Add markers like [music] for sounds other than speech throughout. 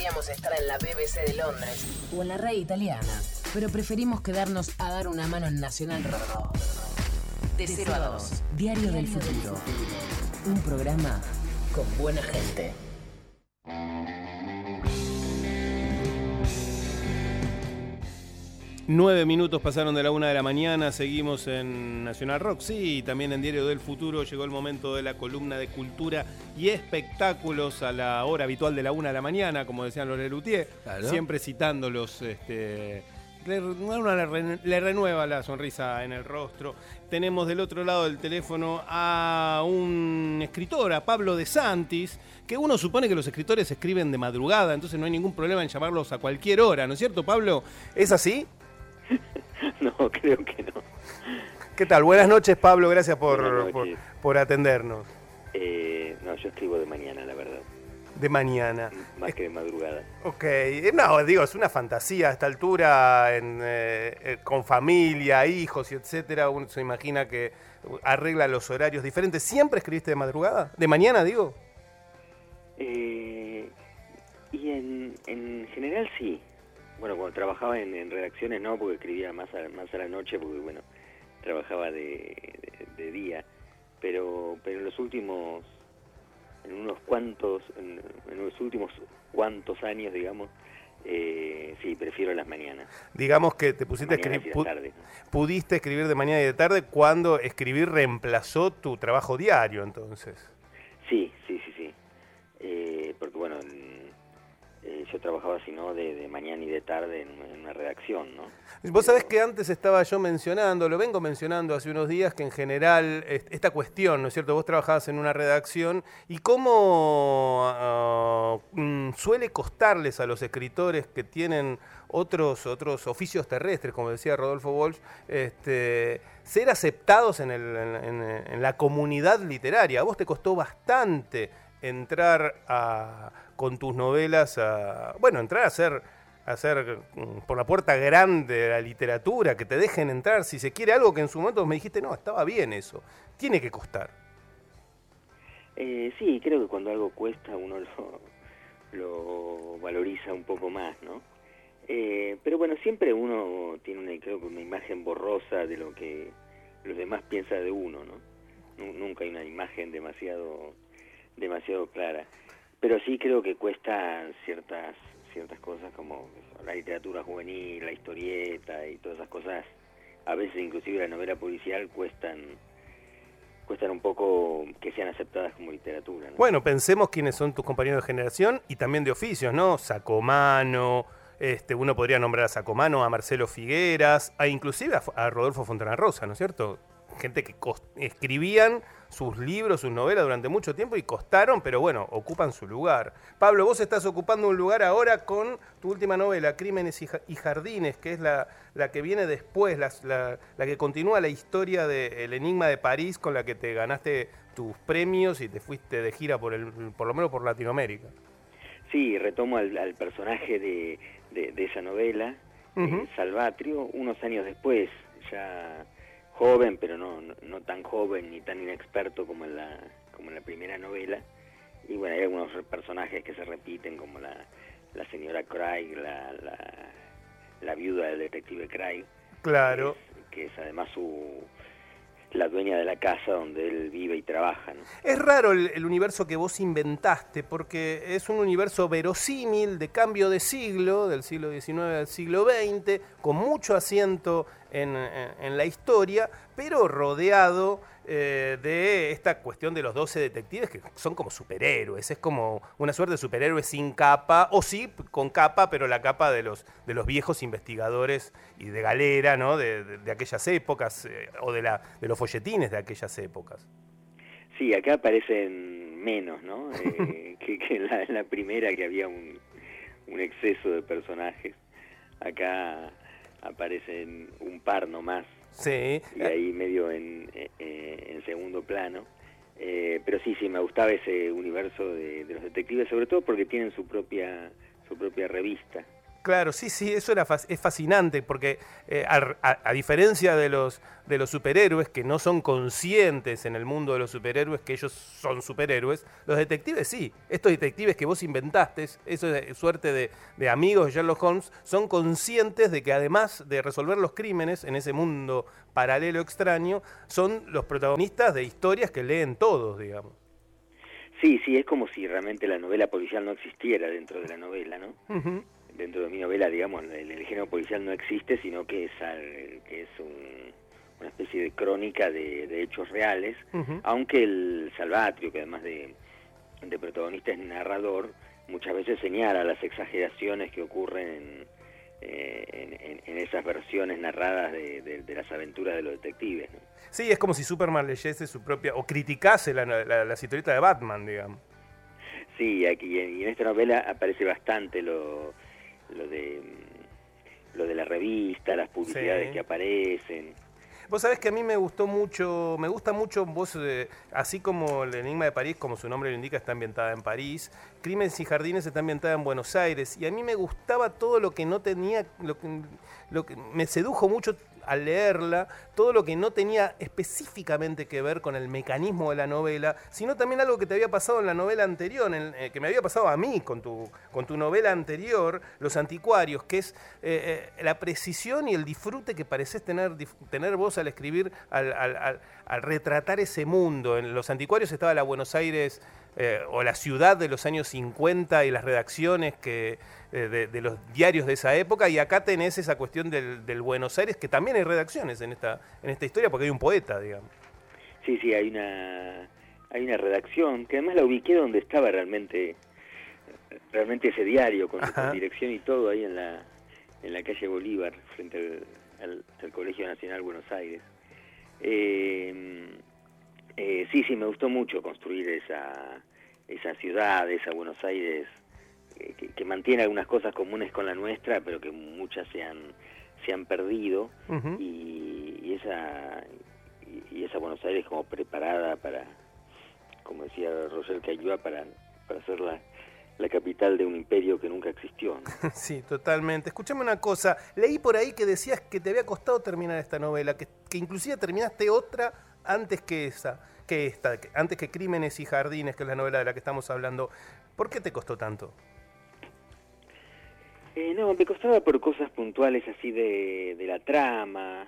Podríamos estar en la BBC de Londres o en la red italiana, pero preferimos quedarnos a dar una mano en Nacional Rock. De 0 a 2, Diario del Futuro. Un programa con buena gente. Nueve minutos pasaron de la una de la mañana, seguimos en Nacional Rock, sí, y también en Diario del Futuro llegó el momento de la columna de cultura y espectáculos a la hora habitual de la una de la mañana, como decían los Lelutier, Claro. siempre citándolos, este, le, le renueva la sonrisa en el rostro. Tenemos del otro lado del teléfono a un escritor, a Pablo de Santis, que uno supone que los escritores escriben de madrugada, entonces no hay ningún problema en llamarlos a cualquier hora, ¿no es cierto, Pablo? ¿Es así? [laughs] No, creo que no. ¿Qué tal? Buenas noches, Pablo. Gracias por, por, atendernos. Eh, no, yo escribo de mañana, la verdad. De mañana. Más que de madrugada. Ok. Eh, No, digo, es una fantasía a esta altura, en, eh, eh, con familia, hijos y etcétera. Uno se imagina que arregla los horarios diferentes. ¿Siempre escribiste de madrugada? ¿De mañana, digo? Eh, y en, en general sí. Bueno, cuando trabajaba en, en redacciones no, porque escribía más a, más a la noche, porque bueno, trabajaba de, de- de día. Pero, pero en los últimos, en unos cuantos, en, en los últimos cuantos años, digamos, eh, sí, prefiero las mañanas. Digamos que te pusiste a escribir, pu- pudiste escribir de mañana y de tarde cuando escribir reemplazó tu trabajo diario, entonces. Sí, sí, sí, sí. Eh, porque bueno, en- yo trabajaba si no de, de mañana y de tarde en, en una redacción, ¿no? Vos sabés que antes estaba yo mencionando, lo vengo mencionando hace unos días, que en general est- esta cuestión, ¿no es cierto? Vos trabajabas en una redacción y cómo ah, mm, suele costarles a los escritores que tienen otros, otros oficios terrestres, como decía Rodolfo Walsh, este, ser aceptados en, el- en- en- en la comunidad literaria. A vos te costó bastante entrar a- con tus novelas, a, bueno, entrar a ser hacer mm, por la puerta grande de la literatura, que te dejen entrar, si se quiere algo que en su momento me dijiste, no, estaba bien eso, tiene que costar. Eh, sí, creo que cuando algo cuesta uno lo, lo valoriza un poco más, ¿no? Eh, pero bueno, siempre uno tiene una, creo una imagen borrosa de lo que los demás piensan de uno, ¿no? Nu- Nunca hay una imagen demasiado, demasiado clara. Pero sí creo que cuestan ciertas, ciertas cosas como la literatura juvenil, la historieta y todas esas cosas. A veces inclusive la novela policial cuestan cuestan un poco que sean aceptadas como literatura. ¿no? Bueno, pensemos quiénes son tus compañeros de generación y también de oficios, ¿no? Sacomano, este, uno podría nombrar a Sacomano, a Marcelo Figueras, a inclusive a, a Rodolfo Fontana Rosa, ¿no es cierto? Gente que escribían sus libros, sus novelas durante mucho tiempo y costaron, pero bueno, ocupan su lugar. Pablo, vos estás ocupando un lugar ahora con tu última novela, Crímenes y, Ja- y Jardines, que es la, la que viene después, la, la- la que continúa la historia del Enigma de París, con la que te ganaste tus premios y te fuiste de gira por, el, por lo menos por Latinoamérica. Sí, retomo al, al personaje de, de- de esa novela, eh. Salvatrio, unos años después, ya joven, pero no, no, no tan joven ni tan inexperto como en, la, como en la primera novela. Y bueno, hay algunos personajes que se repiten, como la, la señora Craig, la, la, la viuda del detective Craig. Claro. que es además su la dueña de la casa donde él vive y trabaja. ¿no? Es raro el, el universo que vos inventaste, porque es un universo verosímil de cambio de siglo, del siglo XIX al siglo XX, con mucho asiento en, en- en la historia, pero rodeado eh, de esta cuestión de los 12 detectives que son como superhéroes, es como una suerte de superhéroes sin capa, o sí, con capa, pero la capa de los, de los viejos investigadores y de galera, ¿no? De, de- de aquellas épocas, eh, o de, la, de los folletines de aquellas épocas. Sí, acá aparecen menos, ¿no? Eh, [laughs] que, que en, la, primera que había un, un exceso de personajes. Acá aparecen un par nomás Sí. y ahí medio en, eh, eh, en segundo plano. Eh, pero sí, sí, me gustaba ese universo de, de los detectives, sobre todo porque tienen su propia su propia revista. Claro, sí, sí, eso era es fascinante porque eh, a, diferencia de los, de los superhéroes que no son conscientes en el mundo de los superhéroes que ellos son superhéroes, los detectives sí. Estos detectives que vos inventaste, eso es suerte de, de amigos de Sherlock Holmes, son conscientes de que además de resolver los crímenes en ese mundo paralelo extraño, son los protagonistas de historias que leen todos, digamos. Sí, sí, es como si realmente la novela policial no existiera dentro de la novela, ¿no? Dentro de mi novela, digamos, el, género policial no existe, sino que es, que es una especie de crónica de, hechos reales, aunque el Salvatrio, que además de, de protagonista es narrador, muchas veces señala las exageraciones que ocurren en, eh, en, esas versiones narradas de, las aventuras de los detectives. Sí, es como si Superman leyese su propia, o criticase la, la, historieta de Batman, digamos. Sí, aquí y en esta novela aparece bastante lo, lo de lo de la revista, las publicidades que aparecen. Vos sabés que a mí me gustó mucho, me gusta mucho vos, eh, así como el Enigma de París, como su nombre lo indica, está ambientada en París, Crímenes y Jardines está ambientada en Buenos Aires, y a mí me gustaba todo lo que no tenía, lo que, lo que me sedujo mucho al leerla todo lo que no tenía específicamente que ver con el mecanismo de la novela, sino también algo que te había pasado en la novela anterior, eh, que me había pasado a mí con tu, con tu novela anterior, Los Anticuarios, que es eh, eh, la precisión y el disfrute que pareces tener, tener vos al escribir, al, al retratar ese mundo. En Los Anticuarios estaba la Buenos Aires eh, o la ciudad de los años 50 y las redacciones que, eh, de, los diarios de esa época, y acá tenés esa cuestión del, Buenos Aires, que también hay redacciones en esta, en esta historia, porque hay un poeta, digamos. Sí, sí, hay una, hay una redacción, que además la ubiqué donde estaba realmente, realmente ese diario, con su dirección y todo, ahí en la, en la calle Bolívar, frente al, Colegio Nacional Buenos Aires. Eh, eh, sí, sí, me gustó mucho construir esa, esa ciudad, esa Buenos Aires, eh, que, mantiene algunas cosas comunes con la nuestra, pero que muchas se han, se han perdido, y, esa, y, esa Buenos Aires como preparada para, como decía Roger Cayua, para, para ser la, capital de un imperio que nunca existió. [laughs] Sí, totalmente. Escúchame una cosa, leí por ahí que decías que te había costado terminar esta novela, que, que inclusive terminaste otra antes que esa, que esta, antes que Crímenes y Jardines, que es la novela de la que estamos hablando. ¿Por qué te costó tanto? Eh, no, me costaba por cosas puntuales así de, la trama.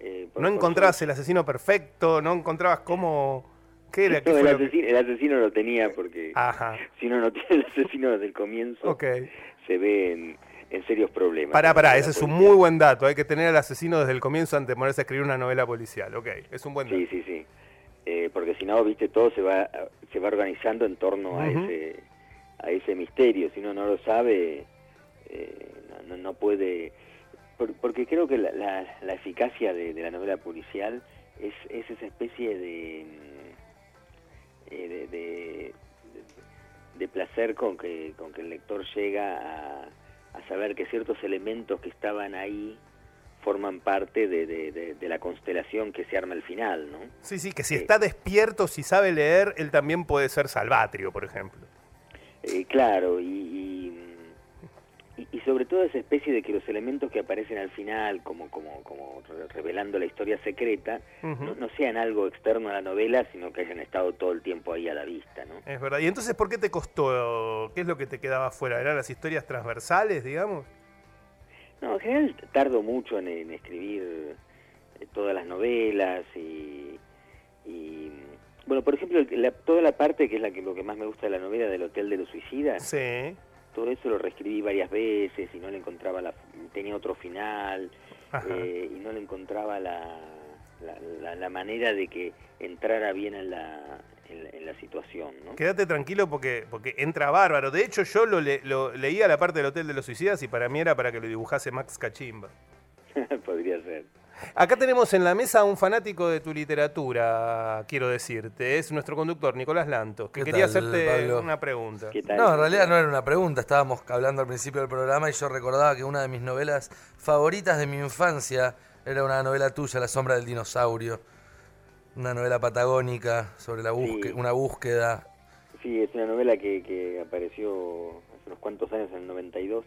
Eh, no encontrabas el asesino perfecto, no encontrabas cómo... ¿Qué era? el, asesino, lo tenía porque si uno no [laughs] tiene el asesino desde el comienzo, se ve en, serios problemas. Pará, pará, ese es un muy buen dato. Hay que tener al asesino desde el comienzo antes de ponerse a escribir una novela policial. Ok, es un buen dato. Sí, sí, sí. Eh, porque si no, viste, todo se va se va organizando en torno a ese a ese misterio. Si uno no lo sabe, eh, no, no, puede... porque creo que la, la, eficacia de, la novela policial es, es esa especie de, eh, de, de, de, placer con que, con que el lector llega a, a saber que ciertos elementos que estaban ahí forman parte de, de, la constelación que se arma al final, ¿no? Sí, sí, que si está despierto, si sabe leer, él también puede ser salvatrio, por ejemplo. Eh, claro, y, sobre todo esa especie de que los elementos que aparecen al final, como, como, como revelando la historia secreta, no, no, sean algo externo a la novela, sino que hayan estado todo el tiempo ahí a la vista, ¿no? Es verdad. ¿Y entonces por qué te costó? ¿Qué es lo que te quedaba fuera? ¿Eran las historias transversales, digamos? No, en general tardo mucho en, escribir eh, todas las novelas y, bueno, por ejemplo, toda la parte que es la que lo que más me gusta de la novela del Hotel de los Suicidas. Sí. Todo eso lo reescribí varias veces y no le encontraba la tenía otro final eh, y no le encontraba la, la, la manera de que entrara bien en la en, la situación. ¿no? Quédate tranquilo porque, porque entra bárbaro. De hecho, yo lo, lo leía la parte del Hotel de los Suicidas y para mí era para que lo dibujase Max Cachimba. [laughs] Podría ser. Acá tenemos en la mesa a un fanático de tu literatura, quiero decirte. Es nuestro conductor, Nicolás Lantos, que quería hacerte una pregunta. No, en realidad no era una pregunta. Estábamos hablando al principio del programa y yo recordaba que una de mis novelas favoritas de mi infancia era una novela tuya, La sombra del dinosaurio una novela patagónica sobre la una búsqueda. Sí, es una novela que, que, apareció hace unos cuantos años, en el 92.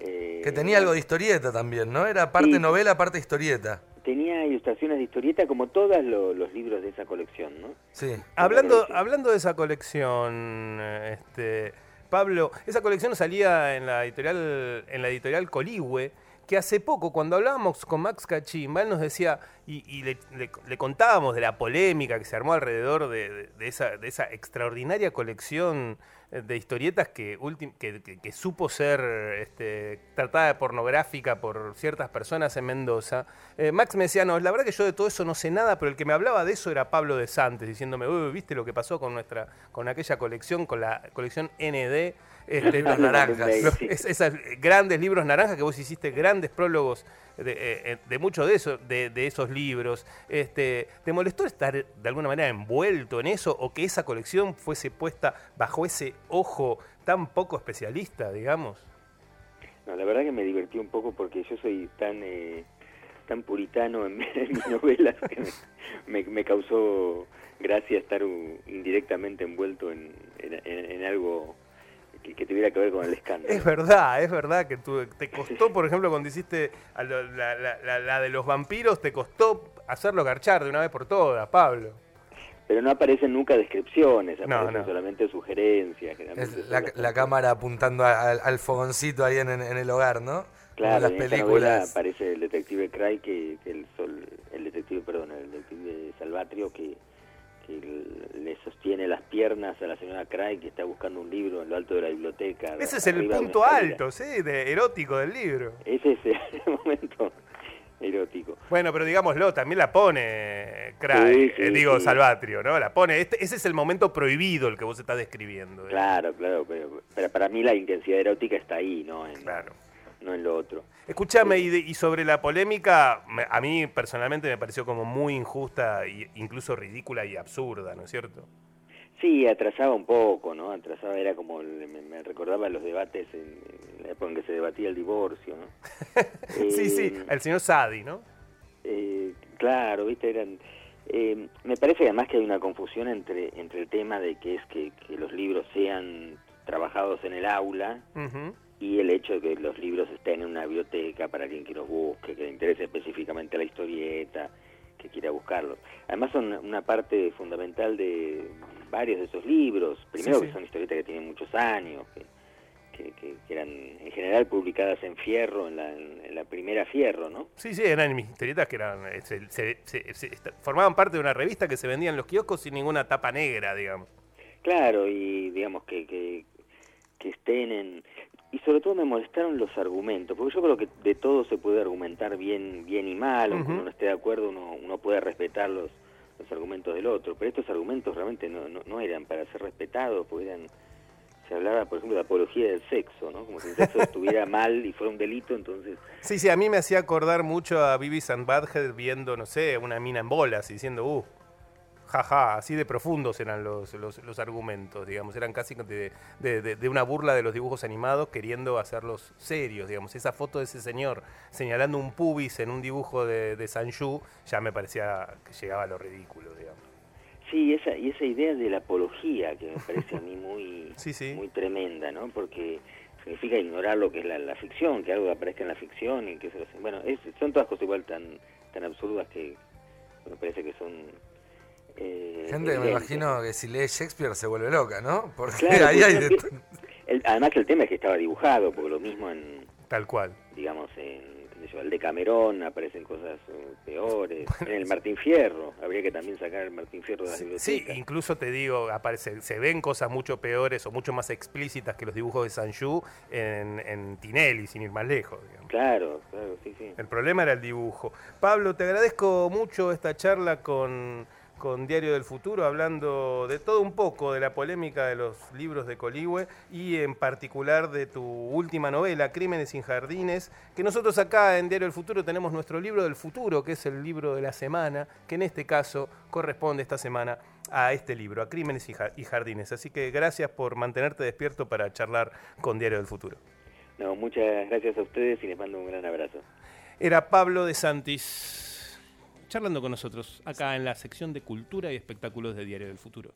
Eh, Que tenía algo de historieta también, ¿no? Era parte Sí. novela, parte historieta. Tenía ilustraciones de historieta como todos lo- los libros de esa colección, ¿no? Sí. Hablando, colección. hablando de esa colección, este, Pablo, esa colección salía en la editorial, en la editorial Coligüe, que hace poco, cuando hablábamos con Max Cachimba, él nos decía, y, y le, le- le contábamos de la polémica que se armó alrededor de, de- de esa, de esa extraordinaria colección de historietas que, ultim- que, que- que supo ser este, tratada de pornográfica por ciertas personas en Mendoza. Eh, Max me decía, no, la verdad que yo de todo eso no sé nada, pero el que me hablaba de eso era Pablo de Santes, diciéndome, "Uy, ¿viste lo que pasó con nuestra, con aquella colección, con la colección ND? Este, [laughs] naranjas. los- Sí. es- esos grandes libros naranjas que vos hiciste grandes prólogos de, eh, eh, de muchos de esos, de, de esos libros. Este, ¿Te molestó estar de alguna manera envuelto en eso o que esa colección fuese puesta bajo ese ojo tan poco especialista, digamos? No, la verdad que me divertí un poco porque yo soy tan eh, tan puritano en, [laughs] en mis novelas que me, me- me causó gracia estar indirectamente envuelto en, en- en- en algo que, que tuviera que ver con el escándalo. Es verdad, es verdad que tú, te costó, por ejemplo, cuando hiciste la, la- la- la de los vampiros, te costó hacerlo garchar de una vez por todas, Pablo. Pero no aparecen nunca descripciones, aparecen no. solamente sugerencias. Es la, cámara apuntando a- al, al fogoncito ahí en, el hogar, ¿no? Claro, en las películas. aparece el detective Cray, que, que el, sol, el detective, perdón, el detective Salvatrio, que, le sostiene las piernas a la señora Cray, que está buscando un libro en lo alto de la biblioteca. Ese es el punto alto, ¿sí? De, erótico del libro. Ese es el [laughs] momento erótico. Bueno, pero digámoslo, también la pone Cray, Sí, sí, eh, digo sí. Salvatrio, ¿no? La pone, este, ese es el momento prohibido el que vos estás describiendo. ¿eh? Claro, claro, pero, pero para mí la intensidad erótica está ahí, no en, Claro. no en lo otro. Escúchame, y, sobre la polémica, a mí personalmente me pareció como muy injusta, e incluso ridícula y absurda, ¿no es cierto? Sí, atrasaba un poco, ¿no? Atrasaba, era como, me, me recordaba los debates en, en la época en que se debatía el divorcio, ¿no? [laughs] sí, sí, Eh, el señor Sadi, ¿no? Eh, claro, viste, eran... eh, me parece además que hay una confusión entre, entre el tema de que es que, que los libros sean trabajados en el aula y el hecho de que los libros estén en una biblioteca para alguien que los busque, que le interese específicamente la historieta, que quiera buscarlos. Además son una parte fundamental de varios de esos libros. Primero Sí, sí. que son historietas que tienen muchos años, que, que, que- que eran en general publicadas en Fierro, en la, en la primera Fierro, ¿no? Sí, sí, eran mis historietas que eran, eh, se- se- se- formaban parte de una revista que se vendía en los kioscos sin ninguna tapa negra, digamos. Claro, y digamos que, que, que estén en... Y sobre todo me molestaron los argumentos, porque yo creo que de todo se puede argumentar bien bien y mal, aunque Ujú. uno no esté de acuerdo, uno, uno puede respetar los, los argumentos del otro, pero estos argumentos realmente no, no, no eran para ser respetados, porque eran... Se hablaba, por ejemplo, de apología del sexo, ¿no? Como si el sexo [laughs] estuviera mal y fuera un delito, entonces... Sí, sí, a mí me hacía acordar mucho a and Butthead viendo, no sé, una mina en bolas y diciendo, uh, jaja, así de profundos eran los, los, los argumentos, digamos, eran casi de, de- de- de una burla de los dibujos animados queriendo hacerlos serios, digamos. Esa foto de ese señor señalando un pubis en un dibujo de, de Sanju ya me parecía que llegaba a lo ridículo, digamos. Sí, esa, y esa idea de la apología que me parece a mí muy, [laughs] Sí, sí. muy tremenda, ¿no? Porque significa ignorar lo que es la, la ficción, que algo aparezca en la ficción y que se lo... Bueno, es- son todas cosas igual tan, tan absurdas que me parece que son... eh, Gente me imagino que si lee Shakespeare se vuelve loca, ¿no? Porque Claro, ahí hay de el- además el tema es que estaba dibujado, porque lo mismo en, Tal cual. digamos, yo, el Decamerón aparecen cosas eh, peores. en el Martín Fierro, habría que también sacar el Martín Fierro de la Sí, biblioteca. incluso te digo, aparece, se ven cosas mucho peores o mucho más explícitas que los dibujos de Sanju en, en Tinelli, sin ir más lejos. digamos. Claro, claro, sí, sí. El problema era el dibujo. Pablo, te agradezco mucho esta charla con, con Diario del Futuro, hablando de todo un poco, de la polémica de los libros de Coligüe y en particular de tu última novela, Crímenes sin Jardines, que nosotros acá en Diario del Futuro tenemos nuestro libro del futuro, que es el libro de la semana, que en este caso corresponde esta semana a este libro, a Crímenes y Ja- y Jardines. Así que gracias por mantenerte despierto para charlar con Diario del Futuro. No, muchas gracias a ustedes y les mando un gran abrazo. Era Pablo de Santis charlando con nosotros acá en la sección de Cultura y Espectáculos de Diario del Futuro.